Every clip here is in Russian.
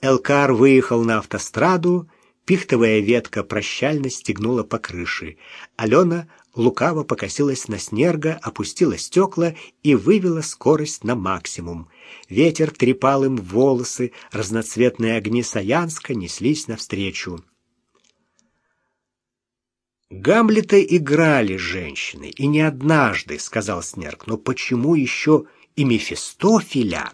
Элкар выехал на автостраду, пихтовая ветка прощально стегнула по крыше. Алена лукаво покосилась на снерга, опустила стекла и вывела скорость на максимум. Ветер трепал им волосы, разноцветные огни Саянска неслись навстречу. Гамлета играли женщины, и не однажды, — сказал Снерк, — но почему еще и Мефистофеля?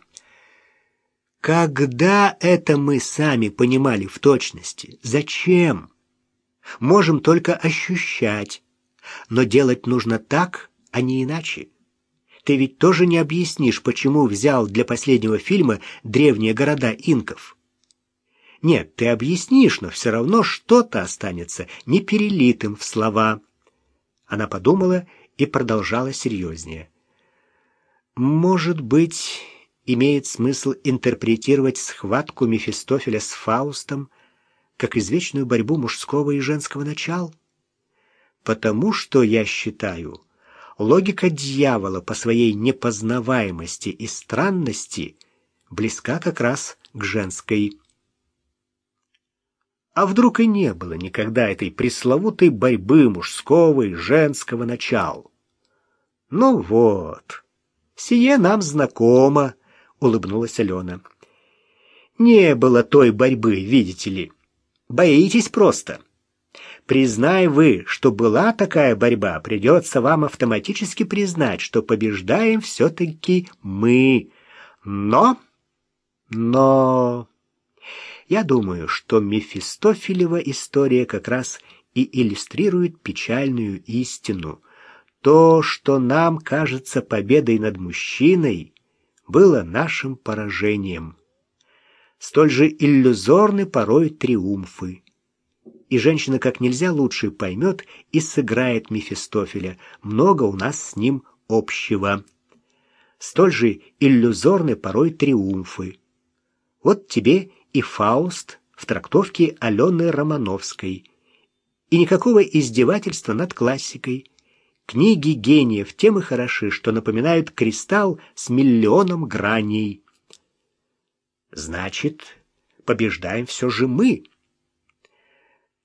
Когда это мы сами понимали в точности? Зачем? Можем только ощущать, но делать нужно так, а не иначе. Ты ведь тоже не объяснишь, почему взял для последнего фильма древние города инков. Нет, ты объяснишь, но все равно что-то останется неперелитым в слова. Она подумала и продолжала серьезнее. Может быть, имеет смысл интерпретировать схватку Мефистофеля с Фаустом как извечную борьбу мужского и женского начал? Потому что, я считаю, логика дьявола по своей непознаваемости и странности близка как раз к женской. А вдруг и не было никогда этой пресловутой борьбы мужского и женского начал? Ну вот, сие нам знакомо, улыбнулась Алена. Не было той борьбы, видите ли. Боитесь просто. Признай вы, что была такая борьба, придется вам автоматически признать, что побеждаем все-таки мы. Но... Но... Я думаю, что Мефистофелева история как раз и иллюстрирует печальную истину. То, что нам кажется победой над мужчиной, было нашим поражением. Столь же иллюзорны порой триумфы. И женщина как нельзя лучше поймет и сыграет Мефистофеля. Много у нас с ним общего. Столь же иллюзорны порой триумфы. Вот тебе и Фауст в трактовке Алены Романовской. И никакого издевательства над классикой. Книги гениев тем и хороши, что напоминают кристалл с миллионом граней. Значит, побеждаем все же мы.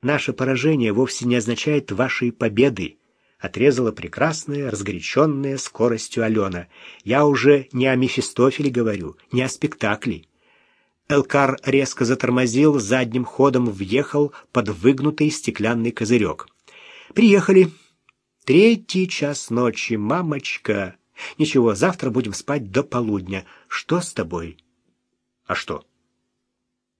Наше поражение вовсе не означает вашей победы, отрезала прекрасная, разгоряченная скоростью Алена. Я уже не о Мефистофеле говорю, не о спектакле. Элкар резко затормозил, задним ходом въехал под выгнутый стеклянный козырек. «Приехали. Третий час ночи, мамочка. Ничего, завтра будем спать до полудня. Что с тобой?» «А что?»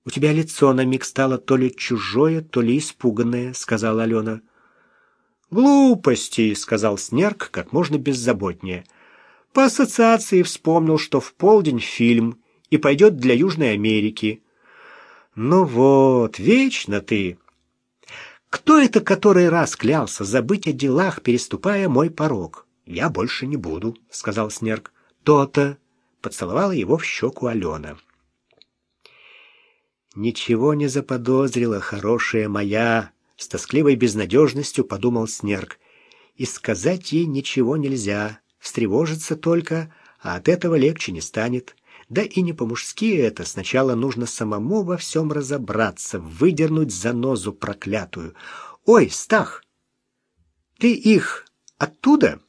«У тебя лицо на миг стало то ли чужое, то ли испуганное», — сказала Алена. «Глупости», — сказал Снерк как можно беззаботнее. «По ассоциации вспомнил, что в полдень фильм» и пойдет для Южной Америки. Ну вот, вечно ты. Кто это который раз клялся забыть о делах, переступая мой порог? Я больше не буду, сказал Снерк. То-то, поцеловала его в щеку Алена. Ничего не заподозрила, хорошая моя, с тоскливой безнадежностью подумал Снерк. И сказать ей ничего нельзя, встревожится только, а от этого легче не станет. Да и не по-мужски это. Сначала нужно самому во всем разобраться, выдернуть занозу проклятую. «Ой, Стах, ты их оттуда?»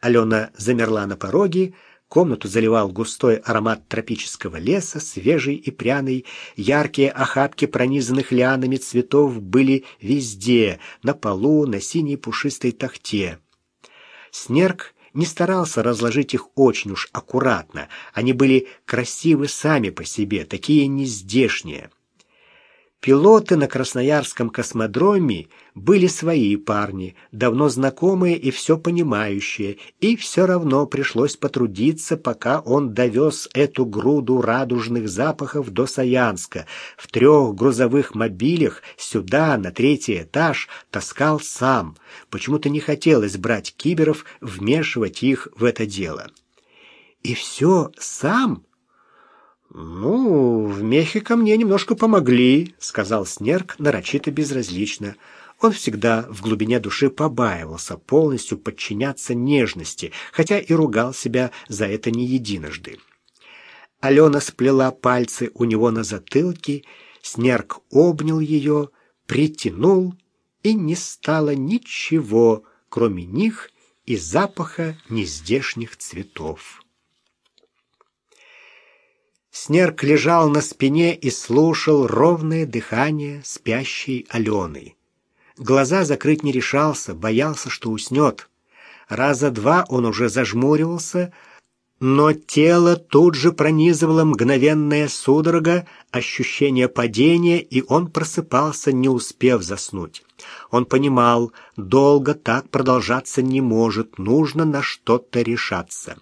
Алена замерла на пороге, Комнату заливал густой аромат тропического леса, свежий и пряный. Яркие охапки пронизанных лианами цветов были везде, на полу, на синей пушистой тахте. Снерк не старался разложить их очень уж аккуратно. Они были красивы сами по себе, такие нездешние. Пилоты на Красноярском космодроме были свои парни, давно знакомые и все понимающие, и все равно пришлось потрудиться, пока он довез эту груду радужных запахов до Саянска. В трех грузовых мобилях сюда, на третий этаж, таскал сам. Почему-то не хотелось брать киберов, вмешивать их в это дело. «И все сам?» «Ну, в Мехико мне немножко помогли», — сказал Снерк нарочито безразлично. Он всегда в глубине души побаивался полностью подчиняться нежности, хотя и ругал себя за это не единожды. Алена сплела пальцы у него на затылке, Снерк обнял ее, притянул, и не стало ничего, кроме них и запаха нездешних цветов. Снерк лежал на спине и слушал ровное дыхание спящей Алены. Глаза закрыть не решался, боялся, что уснет. Раза два он уже зажмуривался, но тело тут же пронизывало мгновенная судорога, ощущение падения, и он просыпался, не успев заснуть. Он понимал, долго так продолжаться не может, нужно на что-то решаться.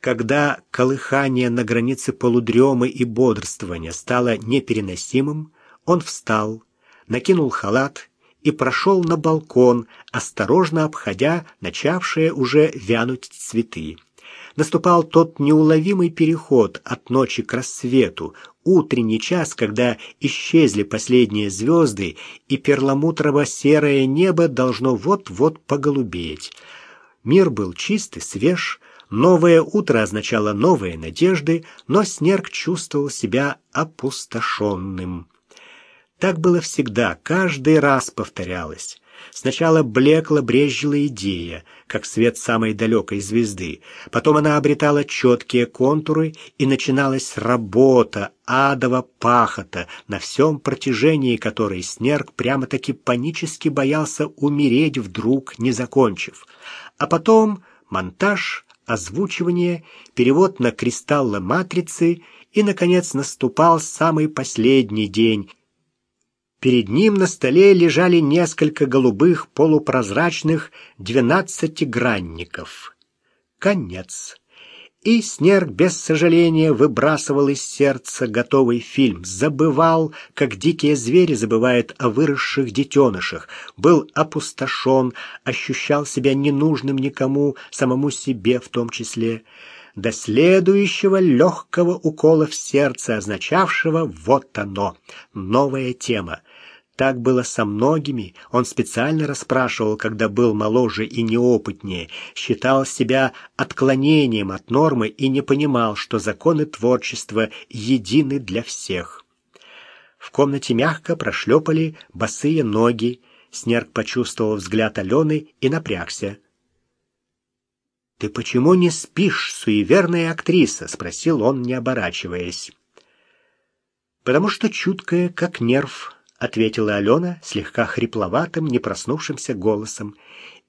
Когда колыхание на границе полудремы и бодрствования стало непереносимым, он встал, накинул халат и прошел на балкон, осторожно обходя начавшие уже вянуть цветы. Наступал тот неуловимый переход от ночи к рассвету, утренний час, когда исчезли последние звезды, и перламутрово-серое небо должно вот-вот поголубеть. Мир был чистый, свеж, Новое утро означало новые надежды, но Снерк чувствовал себя опустошенным. Так было всегда, каждый раз повторялось. Сначала блекла, брезжила идея, как свет самой далекой звезды. Потом она обретала четкие контуры, и начиналась работа, адова пахота, на всем протяжении которой Снерк прямо-таки панически боялся умереть вдруг, не закончив. А потом монтаж, озвучивание, перевод на кристаллы матрицы и, наконец, наступал самый последний день. Перед ним на столе лежали несколько голубых полупрозрачных двенадцатигранников. Конец и Снерк без сожаления выбрасывал из сердца готовый фильм, забывал, как дикие звери забывают о выросших детенышах, был опустошен, ощущал себя ненужным никому, самому себе в том числе, до следующего легкого укола в сердце, означавшего «вот оно, новая тема». Так было со многими. Он специально расспрашивал, когда был моложе и неопытнее, считал себя отклонением от нормы и не понимал, что законы творчества едины для всех. В комнате мягко прошлепали босые ноги. Снерк почувствовал взгляд Алены и напрягся. «Ты почему не спишь, суеверная актриса?» — спросил он, не оборачиваясь. «Потому что чуткая, как нерв», ответила Алена слегка хрипловатым, не проснувшимся голосом.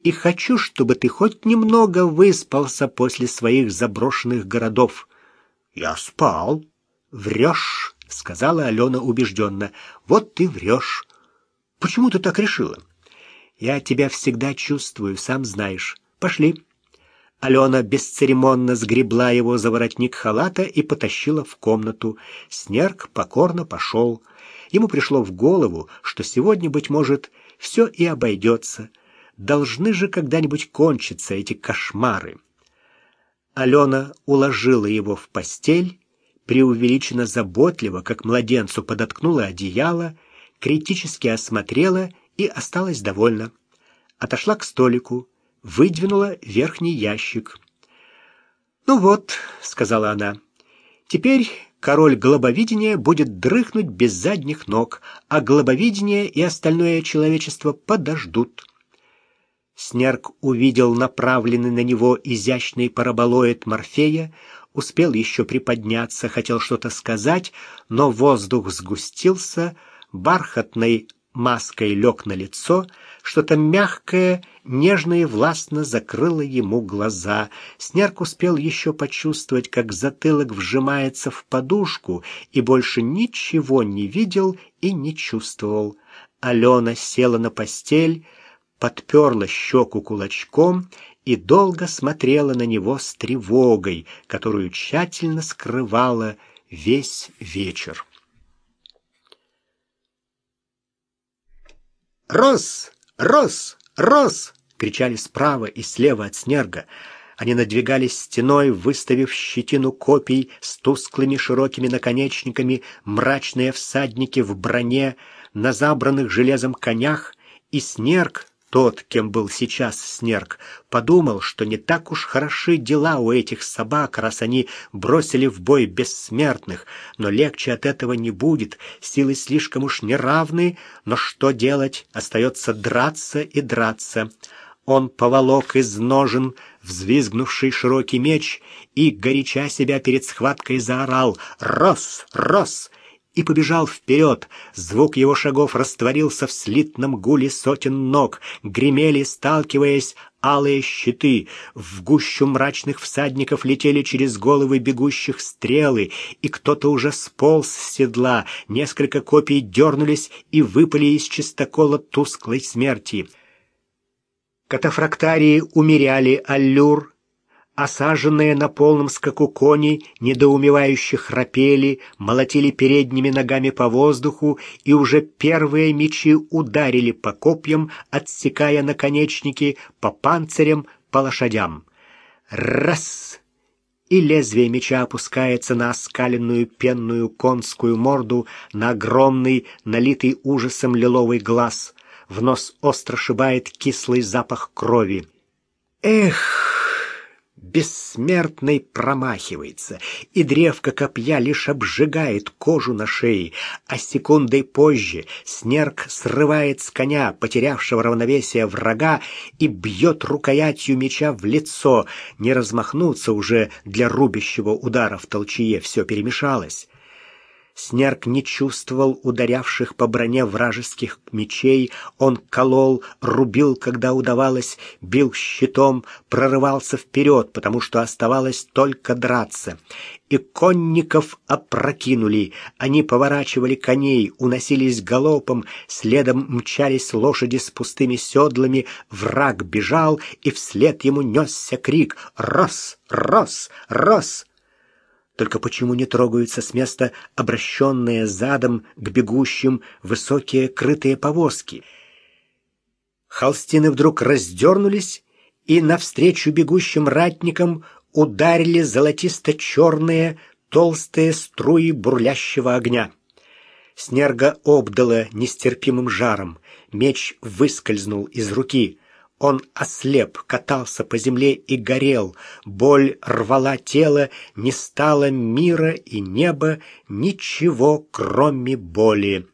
И хочу, чтобы ты хоть немного выспался после своих заброшенных городов. Я спал. Врешь, сказала Алена убежденно. Вот ты врешь. Почему ты так решила? Я тебя всегда чувствую, сам знаешь. Пошли. Алена бесцеремонно сгребла его за воротник халата и потащила в комнату. Снерк покорно пошел. Ему пришло в голову, что сегодня, быть может, все и обойдется. Должны же когда-нибудь кончиться эти кошмары. Алена уложила его в постель, преувеличенно заботливо, как младенцу подоткнула одеяло, критически осмотрела и осталась довольна. Отошла к столику, выдвинула верхний ящик. «Ну вот», — сказала она, — «теперь король глобовидения будет дрыхнуть без задних ног, а глобовидение и остальное человечество подождут. Снерк увидел направленный на него изящный параболоид Морфея, успел еще приподняться, хотел что-то сказать, но воздух сгустился, бархатной маской лег на лицо, что-то мягкое, нежно и властно закрыло ему глаза. Снерк успел еще почувствовать, как затылок вжимается в подушку, и больше ничего не видел и не чувствовал. Алена села на постель, подперла щеку кулачком и долго смотрела на него с тревогой, которую тщательно скрывала весь вечер. «Рос! Рос! Рос!» — кричали справа и слева от снерга. Они надвигались стеной, выставив щетину копий с тусклыми широкими наконечниками, мрачные всадники в броне, на забранных железом конях, и снерг Тот, кем был сейчас Снерк, подумал, что не так уж хороши дела у этих собак, раз они бросили в бой бессмертных, но легче от этого не будет, силы слишком уж неравны, но что делать, остается драться и драться. Он поволок из ножен взвизгнувший широкий меч и, горяча себя перед схваткой, заорал «Рос! Рос!» И побежал вперед. Звук его шагов растворился в слитном гуле сотен ног. Гремели, сталкиваясь, алые щиты. В гущу мрачных всадников летели через головы бегущих стрелы, и кто-то уже сполз с седла. Несколько копий дернулись и выпали из чистокола тусклой смерти. Катафрактарии умеряли аллюр, Осаженные на полном скаку кони недоумевающе храпели, молотили передними ногами по воздуху, и уже первые мечи ударили по копьям, отсекая наконечники, по панцирям, по лошадям. Раз! И лезвие меча опускается на оскаленную пенную конскую морду, на огромный, налитый ужасом лиловый глаз. В нос остро шибает кислый запах крови. Эх! Бессмертный промахивается, и древко копья лишь обжигает кожу на шее, а секундой позже снерк срывает с коня, потерявшего равновесие врага, и бьет рукоятью меча в лицо. Не размахнуться уже для рубящего удара в толчье, все перемешалось. Снерк не чувствовал ударявших по броне вражеских мечей, он колол, рубил, когда удавалось, бил щитом, прорывался вперед, потому что оставалось только драться. И конников опрокинули, они поворачивали коней, уносились галопом, следом мчались лошади с пустыми седлами, враг бежал, и вслед ему несся крик «Рос! Рос! Рос!» Только почему не трогаются с места обращенные задом к бегущим высокие крытые повозки? Холстины вдруг раздернулись, и навстречу бегущим ратникам ударили золотисто-черные толстые струи бурлящего огня. Снерга обдала нестерпимым жаром, меч выскользнул из руки. Он ослеп, катался по земле и горел. Боль рвала тело, не стало мира и неба, ничего, кроме боли.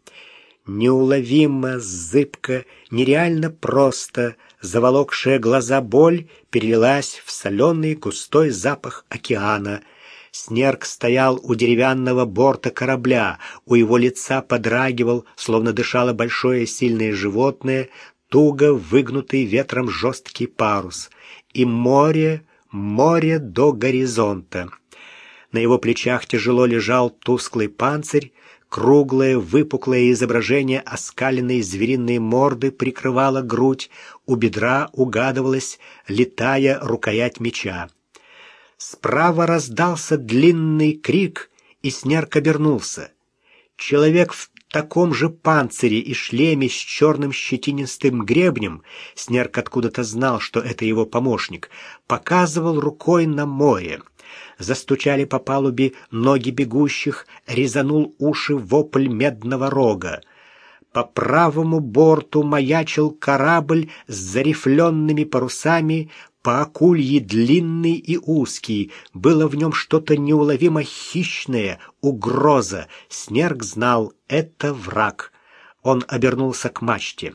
Неуловимо, зыбко, нереально просто, заволокшая глаза боль перелилась в соленый густой запах океана — Снерк стоял у деревянного борта корабля, у его лица подрагивал, словно дышало большое сильное животное, туго выгнутый ветром жесткий парус, и море, море до горизонта. На его плечах тяжело лежал тусклый панцирь, круглое выпуклое изображение оскаленной звериной морды прикрывало грудь, у бедра угадывалась летая рукоять меча. Справа раздался длинный крик, и Снерк обернулся. Человек в таком же панцире и шлеме с черным щетинистым гребнем, Снерк откуда-то знал, что это его помощник, показывал рукой на море. Застучали по палубе ноги бегущих, резанул уши вопль медного рога. По правому борту маячил корабль с зарифленными парусами, по акульи длинный и узкий, было в нем что-то неуловимо хищное, угроза. Снерк знал — это враг. Он обернулся к мачте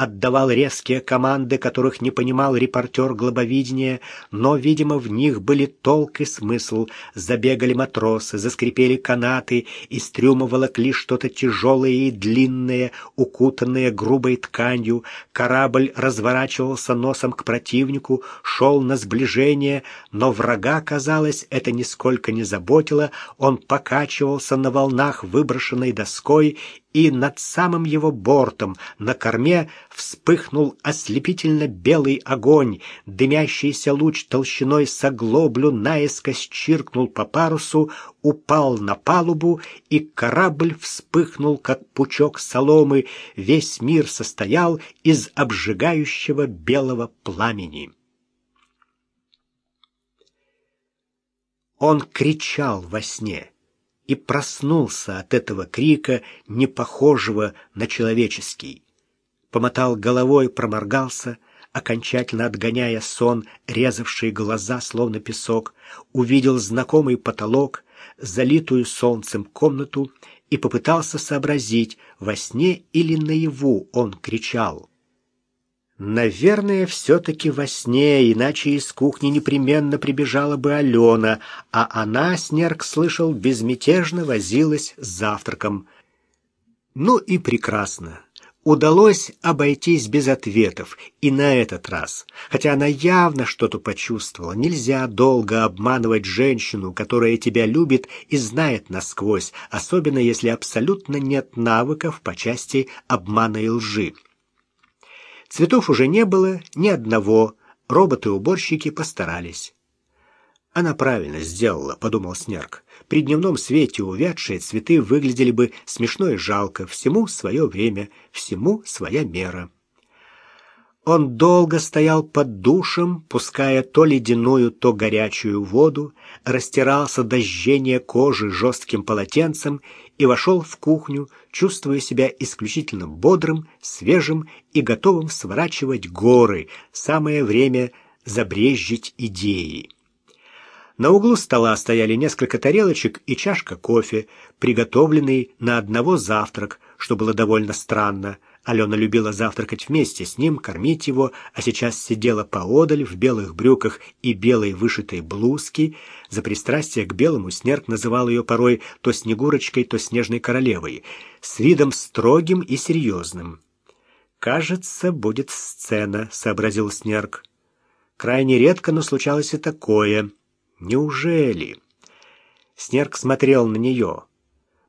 отдавал резкие команды, которых не понимал репортер глобовидения, но, видимо, в них были толк и смысл. Забегали матросы, заскрипели канаты, из трюма волокли что-то тяжелое и длинное, укутанное грубой тканью. Корабль разворачивался носом к противнику, шел на сближение, но врага, казалось, это нисколько не заботило. Он покачивался на волнах выброшенной доской и над самым его бортом на корме вспыхнул ослепительно белый огонь. Дымящийся луч толщиной с оглоблю наискось чиркнул по парусу, упал на палубу, и корабль вспыхнул, как пучок соломы. Весь мир состоял из обжигающего белого пламени. Он кричал во сне и проснулся от этого крика, не похожего на человеческий. помотал головой, проморгался, окончательно отгоняя сон, резавший глаза, словно песок, увидел знакомый потолок, залитую солнцем комнату и попытался сообразить, во сне или наяву он кричал. Наверное, все-таки во сне, иначе из кухни непременно прибежала бы Алена, а она, Снерк слышал, безмятежно возилась с завтраком. Ну и прекрасно. Удалось обойтись без ответов, и на этот раз. Хотя она явно что-то почувствовала. Нельзя долго обманывать женщину, которая тебя любит и знает насквозь, особенно если абсолютно нет навыков по части обмана и лжи. Цветов уже не было, ни одного. Роботы-уборщики постарались. Она правильно сделала, подумал Снерк. При дневном свете увядшие цветы выглядели бы смешно и жалко. Всему свое время, всему своя мера. Он долго стоял под душем, пуская то ледяную, то горячую воду, растирался до жжения кожи жестким полотенцем и вошел в кухню, чувствуя себя исключительно бодрым, свежим и готовым сворачивать горы. Самое время забрезжить идеи. На углу стола стояли несколько тарелочек и чашка кофе, приготовленный на одного завтрак, что было довольно странно. Алена любила завтракать вместе с ним, кормить его, а сейчас сидела поодаль в белых брюках и белой вышитой блузке. За пристрастие к белому Снерк называл ее порой то Снегурочкой, то Снежной Королевой, с видом строгим и серьезным. «Кажется, будет сцена», — сообразил Снерк. Крайне редко, но случалось и такое — Неужели? Снерк смотрел на нее.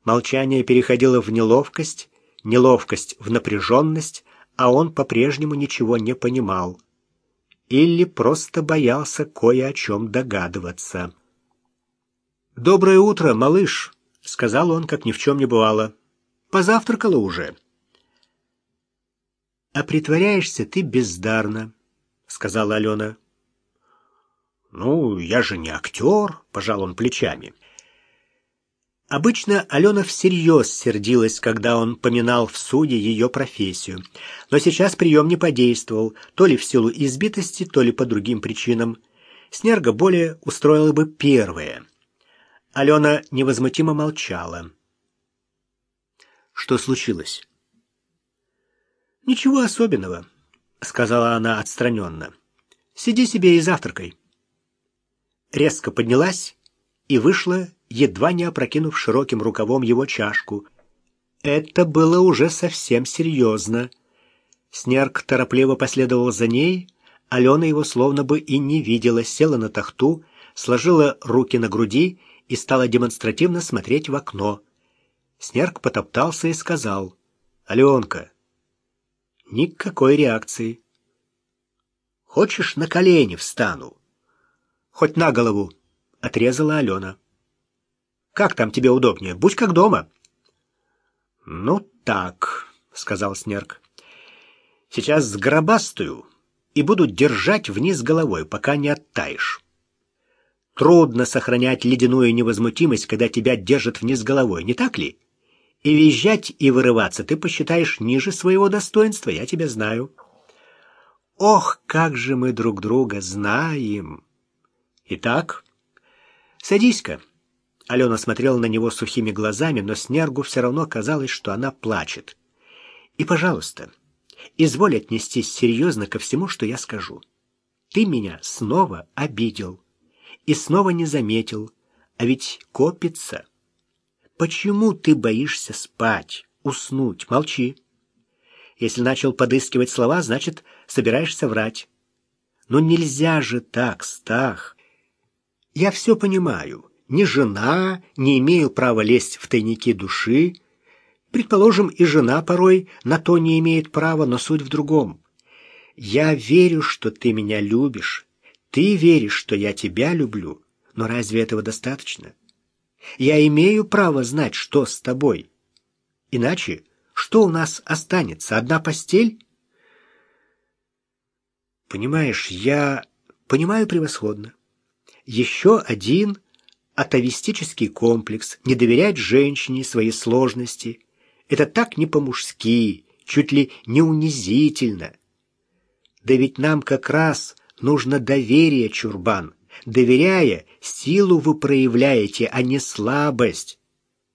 Молчание переходило в неловкость, неловкость в напряженность, а он по-прежнему ничего не понимал. Или просто боялся кое о чем догадываться. «Доброе утро, малыш», — сказал он, как ни в чем не бывало. «Позавтракала уже». «А притворяешься ты бездарно», — сказала Алена. «Ну, я же не актер», — пожал он плечами. Обычно Алена всерьез сердилась, когда он поминал в суде ее профессию. Но сейчас прием не подействовал, то ли в силу избитости, то ли по другим причинам. Снерга более устроила бы первое. Алена невозмутимо молчала. «Что случилось?» «Ничего особенного», — сказала она отстраненно. «Сиди себе и завтракай» резко поднялась и вышла, едва не опрокинув широким рукавом его чашку. Это было уже совсем серьезно. Снерк торопливо последовал за ней, Алена его словно бы и не видела, села на тахту, сложила руки на груди и стала демонстративно смотреть в окно. Снерк потоптался и сказал, «Аленка». Никакой реакции. «Хочешь, на колени встану?» Хоть на голову, отрезала Алена. Как там тебе удобнее? Будь как дома. Ну так, сказал Снерк. Сейчас сгробастую и буду держать вниз головой, пока не оттаешь. Трудно сохранять ледяную невозмутимость, когда тебя держат вниз головой, не так ли? И визжать и вырываться ты посчитаешь ниже своего достоинства, я тебя знаю. Ох, как же мы друг друга знаем! Итак, садись-ка. Алена смотрела на него сухими глазами, но Снергу все равно казалось, что она плачет. И, пожалуйста, изволь отнестись серьезно ко всему, что я скажу. Ты меня снова обидел и снова не заметил, а ведь копится. Почему ты боишься спать, уснуть? Молчи. Если начал подыскивать слова, значит, собираешься врать. Но нельзя же так, Стах. Я все понимаю. Ни жена, не имею права лезть в тайники души. Предположим, и жена порой на то не имеет права, но суть в другом. Я верю, что ты меня любишь. Ты веришь, что я тебя люблю. Но разве этого достаточно? Я имею право знать, что с тобой. Иначе что у нас останется? Одна постель? Понимаешь, я понимаю превосходно еще один атовистический комплекс, не доверять женщине свои сложности. Это так не по-мужски, чуть ли не унизительно. Да ведь нам как раз нужно доверие, Чурбан. Доверяя, силу вы проявляете, а не слабость.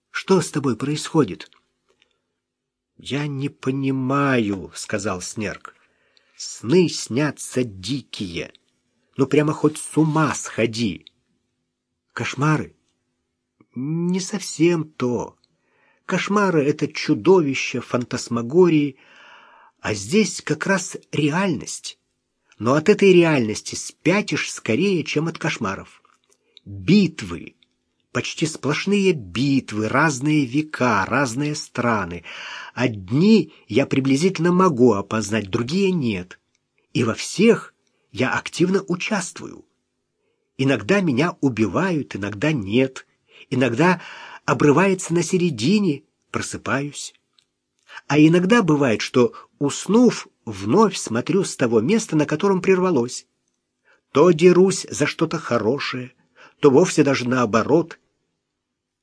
Что с тобой происходит? Я не понимаю, сказал Снерк. Сны снятся дикие. Ну прямо хоть с ума сходи. Кошмары? Не совсем то. Кошмары — это чудовище, фантасмагории, а здесь как раз реальность. Но от этой реальности спятишь скорее, чем от кошмаров. Битвы, почти сплошные битвы, разные века, разные страны. Одни я приблизительно могу опознать, другие нет. И во всех я активно участвую. Иногда меня убивают, иногда нет. Иногда обрывается на середине, просыпаюсь. А иногда бывает, что, уснув, вновь смотрю с того места, на котором прервалось. То дерусь за что-то хорошее, то вовсе даже наоборот.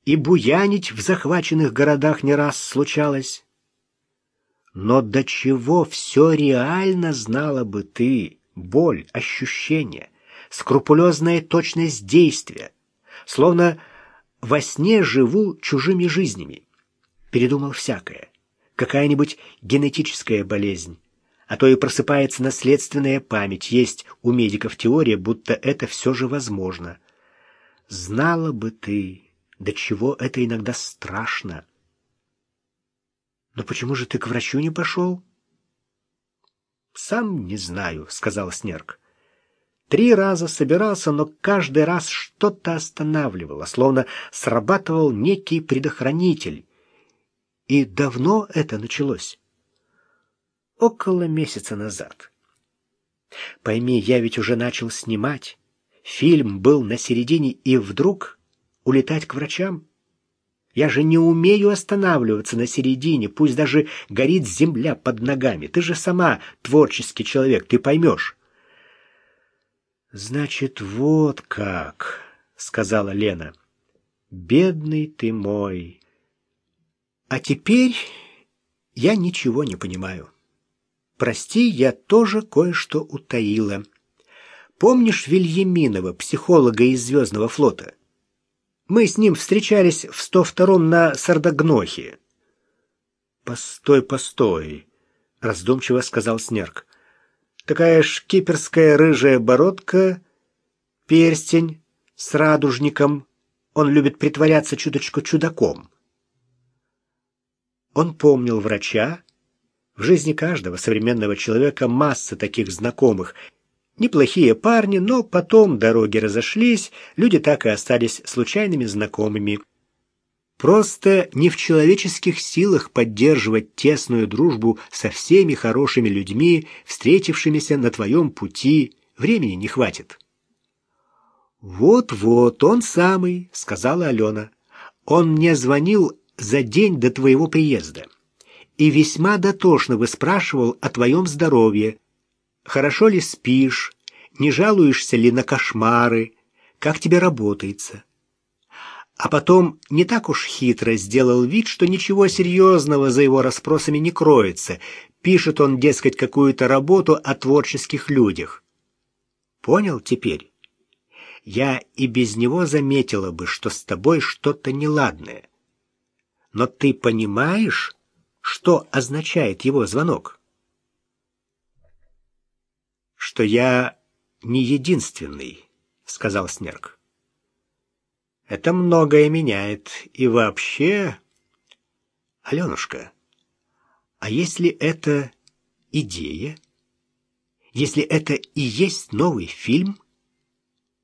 И буянить в захваченных городах не раз случалось. Но до чего все реально знала бы ты, боль, ощущения, скрупулезная точность действия, словно во сне живу чужими жизнями. Передумал всякое. Какая-нибудь генетическая болезнь, а то и просыпается наследственная память. Есть у медиков теория, будто это все же возможно. Знала бы ты, до чего это иногда страшно. Но почему же ты к врачу не пошел? Сам не знаю, сказал Снерк. Три раза собирался, но каждый раз что-то останавливало, словно срабатывал некий предохранитель. И давно это началось? Около месяца назад. Пойми, я ведь уже начал снимать. Фильм был на середине, и вдруг улетать к врачам? Я же не умею останавливаться на середине, пусть даже горит земля под ногами. Ты же сама творческий человек, ты поймешь. Значит, вот как, сказала Лена. Бедный ты мой. А теперь я ничего не понимаю. Прости, я тоже кое-что утаила. Помнишь Вильяминова, психолога из Звездного флота? Мы с ним встречались в 102-м на Сардогнохе. Постой, постой, раздумчиво сказал Снерк. Такая шкиперская рыжая бородка, перстень с радужником. Он любит притворяться чуточку чудаком. Он помнил врача. В жизни каждого современного человека масса таких знакомых. Неплохие парни, но потом дороги разошлись, люди так и остались случайными знакомыми. Просто не в человеческих силах поддерживать тесную дружбу со всеми хорошими людьми, встретившимися на твоем пути. Времени не хватит. Вот-вот он самый, сказала Алена. Он мне звонил за день до твоего приезда и весьма дотошно выспрашивал о твоем здоровье. Хорошо ли спишь? Не жалуешься ли на кошмары? Как тебе работается? А потом не так уж хитро сделал вид, что ничего серьезного за его расспросами не кроется. Пишет он, дескать, какую-то работу о творческих людях. Понял теперь? Я и без него заметила бы, что с тобой что-то неладное. Но ты понимаешь, что означает его звонок? Что я не единственный, сказал Снерк. Это многое меняет. И вообще... Аленушка, а если это идея? Если это и есть новый фильм?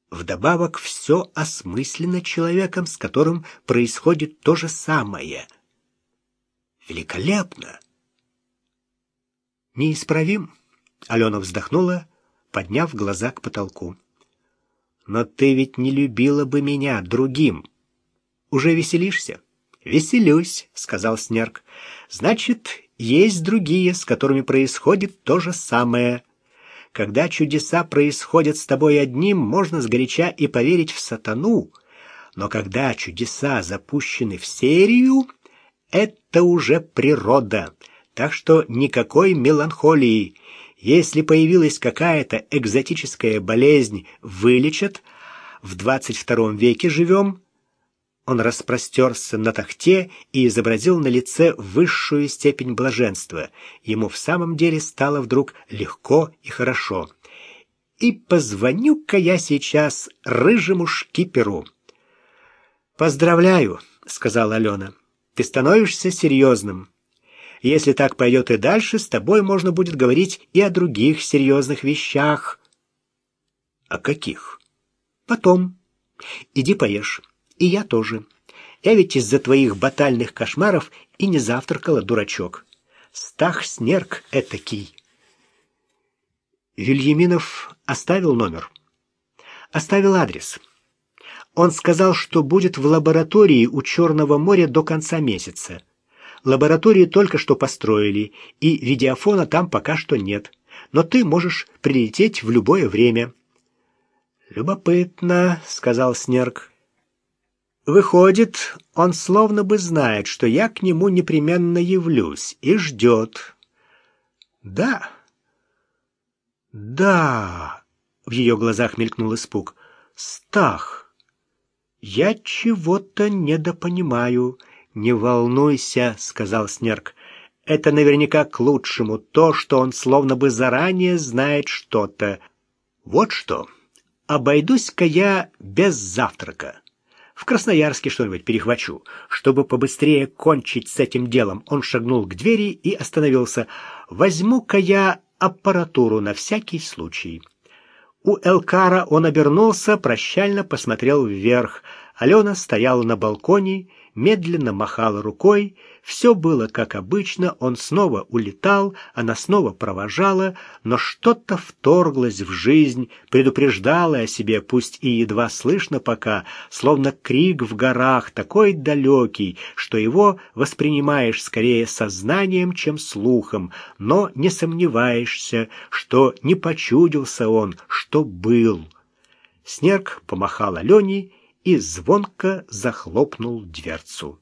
Вдобавок все осмысленно человеком, с которым происходит то же самое. Великолепно! Неисправим? Алена вздохнула, подняв глаза к потолку. Но ты ведь не любила бы меня другим. Уже веселишься? Веселюсь, сказал Снерк. Значит, есть другие, с которыми происходит то же самое. Когда чудеса происходят с тобой одним, можно сгоряча и поверить в сатану. Но когда чудеса запущены в серию, это уже природа. Так что никакой меланхолии. Если появилась какая-то экзотическая болезнь, вылечат. В 22 веке живем. Он распростерся на тахте и изобразил на лице высшую степень блаженства. Ему в самом деле стало вдруг легко и хорошо. И позвоню-ка я сейчас рыжему шкиперу. «Поздравляю», — сказала Алена. «Ты становишься серьезным. Если так пойдет и дальше, с тобой можно будет говорить и о других серьезных вещах». «О каких?» «Потом. Иди поешь. И я тоже. Я ведь из-за твоих батальных кошмаров и не завтракала, дурачок. Стах снерк этакий». Вильяминов оставил номер. Оставил адрес. Он сказал, что будет в лаборатории у Черного моря до конца месяца. Лаборатории только что построили, и видеофона там пока что нет. Но ты можешь прилететь в любое время. «Любопытно», — сказал Снерк. «Выходит, он словно бы знает, что я к нему непременно явлюсь, и ждет». «Да, да», — в ее глазах мелькнул испуг. «Стах, я чего-то недопонимаю». «Не волнуйся», — сказал Снерк. «Это наверняка к лучшему, то, что он словно бы заранее знает что-то. Вот что, обойдусь-ка я без завтрака. В Красноярске что-нибудь перехвачу, чтобы побыстрее кончить с этим делом». Он шагнул к двери и остановился. «Возьму-ка я аппаратуру на всякий случай». У Элкара он обернулся, прощально посмотрел вверх. Алена стояла на балконе медленно махала рукой. Все было как обычно, он снова улетал, она снова провожала, но что-то вторглось в жизнь, предупреждало о себе, пусть и едва слышно пока, словно крик в горах, такой далекий, что его воспринимаешь скорее сознанием, чем слухом, но не сомневаешься, что не почудился он, что был. Снег помахал Алене, и звонко захлопнул дверцу.